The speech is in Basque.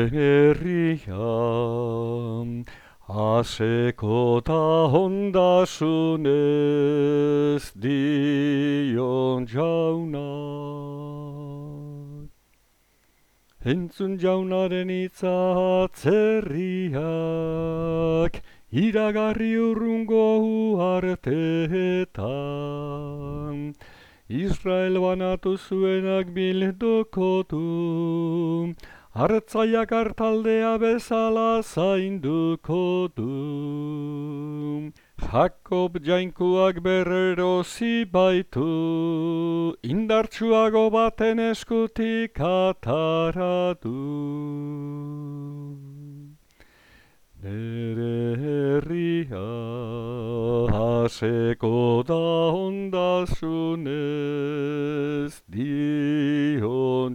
herrian, Aseko ta hondasunez dion jauna. Entzun jaunaren itzatzerriak, iragarri urrungo arteetan. Israel banatu zuenak bilduko du, Artzaiak hartaldea bezala zainduko du. Jakob jainkuak berrero zibaitu, indartsuago baten eskutik ataratu. Nere herria haseko da ondasunez dio